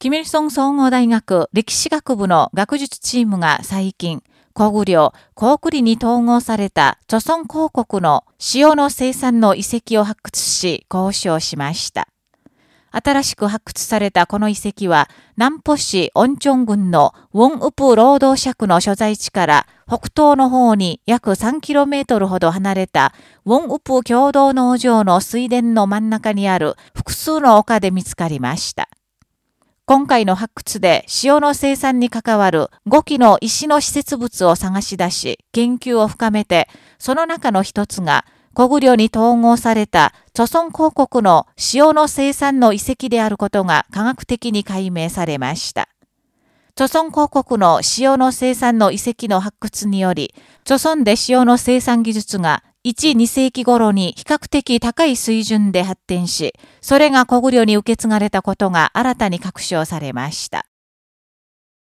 キミルソン総合大学歴史学部の学術チームが最近、古具量、高栗に統合された著村広告の塩の生産の遺跡を発掘し、交渉しました。新しく発掘されたこの遺跡は、南浦市温町郡のウォンウプ労働尺の所在地から北東の方に約 3km ほど離れたウォンウプ共同農場の水田の真ん中にある複数の丘で見つかりました。今回の発掘で塩の生産に関わる5基の石の施設物を探し出し、研究を深めて、その中の一つが、小具量に統合された著村広告の塩の生産の遺跡であることが科学的に解明されました。著村広告の塩の生産の遺跡の発掘により、著村で塩の生産技術が1、2世紀頃に比較的高い水準で発展し、それが小具量に受け継がれたことが新たに確証されました。